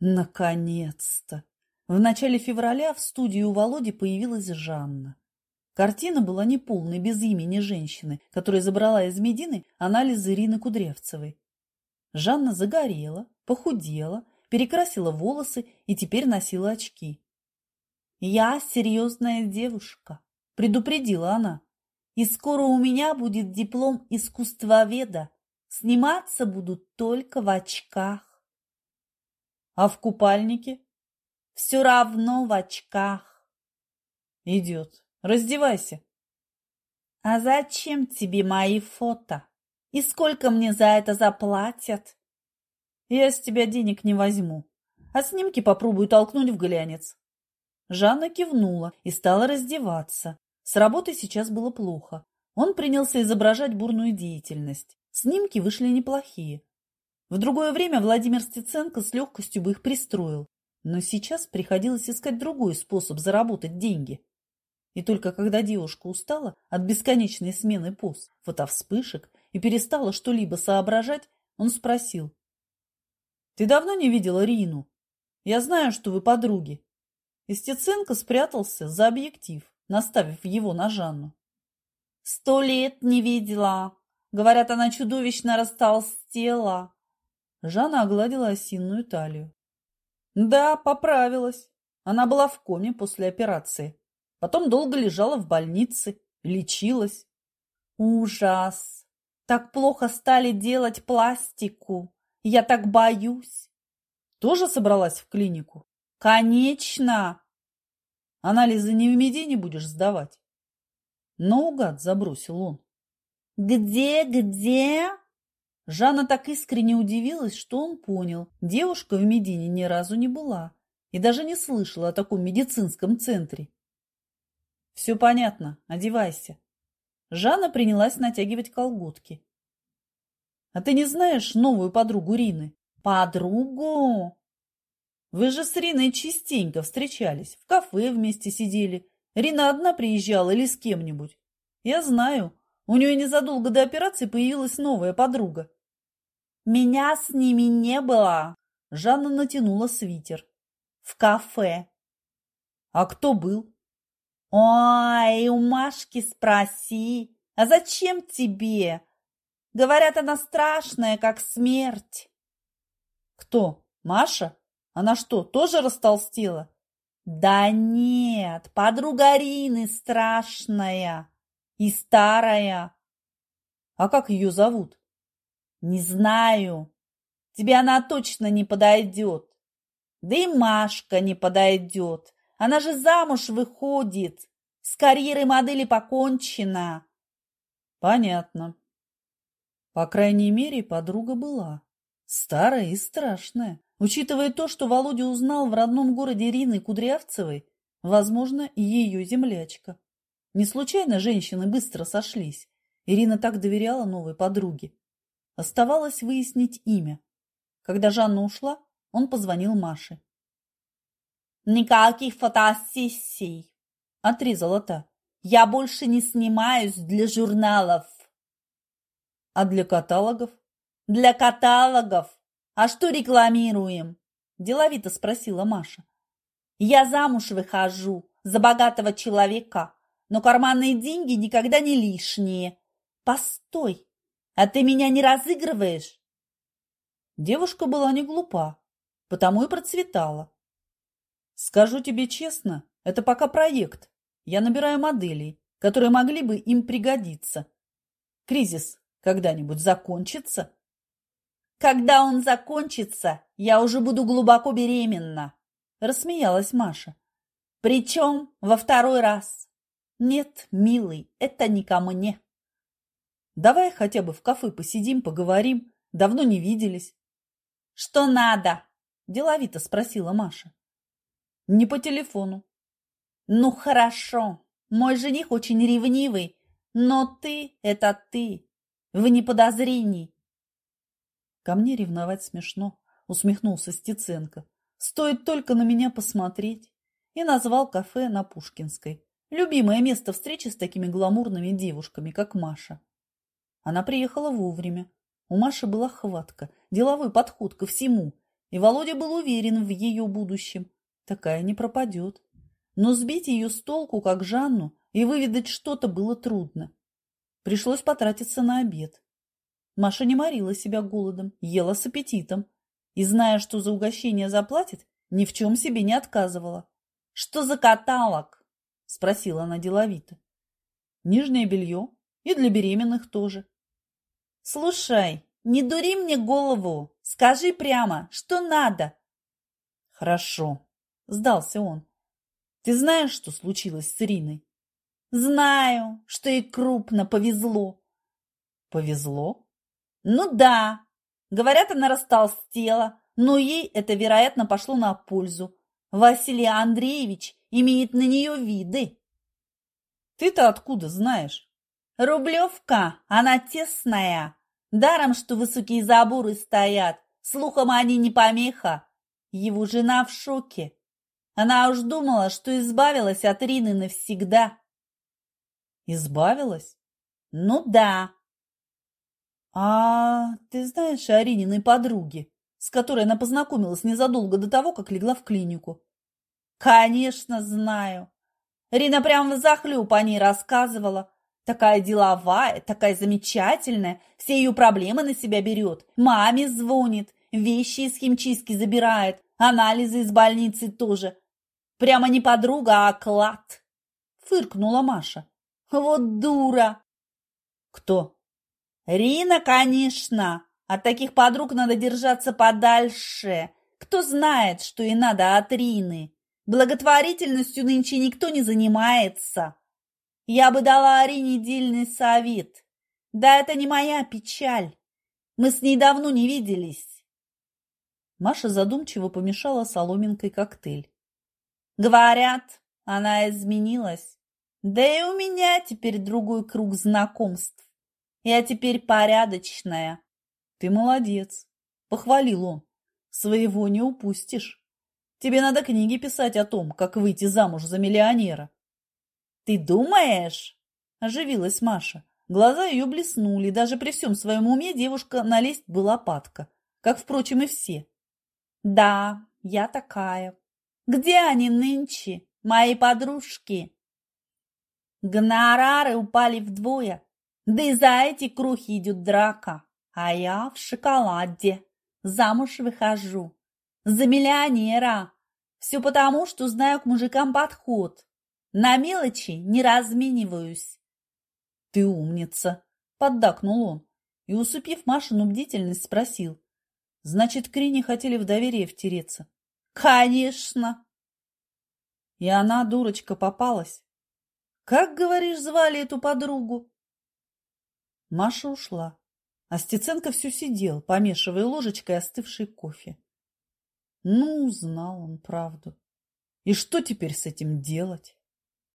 Наконец-то! В начале февраля в студии у Володи появилась Жанна. Картина была неполной, без имени женщины, которая забрала из Медины анализы Ирины Кудрявцевой. Жанна загорела, похудела, перекрасила волосы и теперь носила очки. «Я серьезная девушка», – предупредила она. «И скоро у меня будет диплом искусствоведа. Сниматься будут только в очках». «А в купальнике?» «Все равно в очках». «Идет. Раздевайся». «А зачем тебе мои фото? И сколько мне за это заплатят?» Я с тебя денег не возьму, а снимки попробую толкнуть в глянец. Жанна кивнула и стала раздеваться. С работой сейчас было плохо. Он принялся изображать бурную деятельность. Снимки вышли неплохие. В другое время Владимир Стеценко с легкостью бы их пристроил, но сейчас приходилось искать другой способ заработать деньги. И только когда девушка устала от бесконечной смены поз, фотовспышек и перестала что-либо соображать, он спросил, ты давно не видела Рину? Я знаю, что вы подруги. Стеценко спрятался за объектив, наставив его на Жанну. Сто лет не видела. Говорят, она чудовищно растолстела. Жанна огладила осинную талию. Да, поправилась. Она была в коме после операции. Потом долго лежала в больнице, лечилась. Ужас! Так плохо стали делать пластику. Я так боюсь. Тоже собралась в клинику? Конечно. Анализы не в Медине будешь сдавать? Наугад забросил он. Где, где? Жанна так искренне удивилась, что он понял. Девушка в Медине ни разу не была и даже не слышала о таком медицинском центре. Все понятно, одевайся. Жанна принялась натягивать колготки. А ты не знаешь новую подругу Рины? Подругу? Вы же с Риной частенько встречались, в кафе вместе сидели. Рина одна приезжала или с кем-нибудь? Я знаю, у нее незадолго до операции появилась новая подруга. Меня с ними не было. Жанна натянула свитер. В кафе. А кто был? Ой, у Машки спроси. А зачем тебе? Говорят, она страшная, как смерть. Кто? Маша? Она что, тоже растолстела? Да нет, подруга Рины страшная и старая. А как ее зовут? Не знаю. Тебе она точно не подойдет. Да и Машка не подойдет. Она же замуж выходит. С карьерой модели покончена. Понятно. По крайней мере, подруга была. Старая и страшная. Учитывая то, что Володя узнал в родном городе Ирины Кудрявцевой, возможно, и ее землячка. Не случайно женщины быстро сошлись. Ирина так доверяла новой подруге. Оставалось выяснить имя. Когда Жанна ушла, он позвонил Маше. «Никаких фотосессий!» – отрезала та. «Я больше не снимаюсь для журналов!» А для каталогов? Для каталогов. А что рекламируем? Деловито спросила Маша. Я замуж выхожу за богатого человека, но карманные деньги никогда не лишние. Постой, а ты меня не разыгрываешь? Девушка была не глупа, потому и процветала. Скажу тебе честно, это пока проект. Я набираю моделей, которые могли бы им пригодиться. Кризис когда-нибудь закончится? Когда он закончится, я уже буду глубоко беременна, рассмеялась Маша. Причем во второй раз. Нет, милый, это не ко мне. Давай хотя бы в кафе посидим, поговорим. Давно не виделись. Что надо? Деловито спросила Маша. Не по телефону. Ну хорошо, мой жених очень ревнивый, но ты – это ты. Вне подозрений. Ко мне ревновать смешно, усмехнулся Стеценко. Стоит только на меня посмотреть. И назвал кафе на Пушкинской. Любимое место встречи с такими гламурными девушками, как Маша. Она приехала вовремя. У Маши была хватка, деловой подход ко всему. И Володя был уверен в ее будущем. Такая не пропадет. Но сбить ее с толку, как Жанну, и выведать что-то было трудно. Пришлось потратиться на обед. Маша не морила себя голодом, ела с аппетитом. И, зная, что за угощение заплатит, ни в чем себе не отказывала. «Что за каталог?» – спросила она деловито. «Нижнее белье. И для беременных тоже». «Слушай, не дури мне голову. Скажи прямо, что надо?» «Хорошо», – сдался он. «Ты знаешь, что случилось с Ириной?» «Знаю, что и крупно повезло». «Повезло?» «Ну да. Говорят, она растолстела, но ей это, вероятно, пошло на пользу. Василий Андреевич имеет на нее виды. Ты-то откуда знаешь? Рублевка, она тесная. Даром, что высокие заборы стоят. Слухом они не помеха. Его жена в шоке. Она уж думала, что избавилась от Рины навсегда. Избавилась? Ну да. А ты знаешь о Рининой подруге? с которой она познакомилась незадолго до того, как легла в клинику. Конечно, знаю. Рина прямо захлеб о ней рассказывала. Такая деловая, такая замечательная, все ее проблемы на себя берет. Маме звонит, вещи из химчистки забирает, анализы из больницы тоже. Прямо не подруга, а клад. Фыркнула Маша. Вот дура. Кто? Рина, конечно. От таких подруг надо держаться подальше. Кто знает, что и надо от Рины. Благотворительностью нынче никто не занимается. Я бы дала Арине дельный совет. Да это не моя печаль. Мы с ней давно не виделись. Маша задумчиво помешала соломинкой коктейль. Говорят, она изменилась. Да и у меня теперь другой круг знакомств. Я теперь порядочная. Ты молодец, похвалил он. Своего не упустишь. Тебе надо книги писать о том, как выйти замуж за миллионера. Ты думаешь? Оживилась Маша. Глаза ее блеснули, даже при всем своем уме девушка налезть была падка, как, впрочем, и все. Да, я такая. Где они нынче, мои подружки? Гонорары упали вдвое, да и за эти крухи идет драка. А я в шоколаде. Замуж выхожу. За миллионера. Все потому, что знаю к мужикам подход. На мелочи не размениваюсь. Ты умница, поддакнул он и, усыпив Машину бдительность, спросил. Значит, к Рине хотели в доверие втереться? Конечно. И она, дурочка, попалась. Как, говоришь, звали эту подругу? Маша ушла. А Стеценко все сидел, помешивая ложечкой остывший кофе. Ну, узнал он правду. И что теперь с этим делать?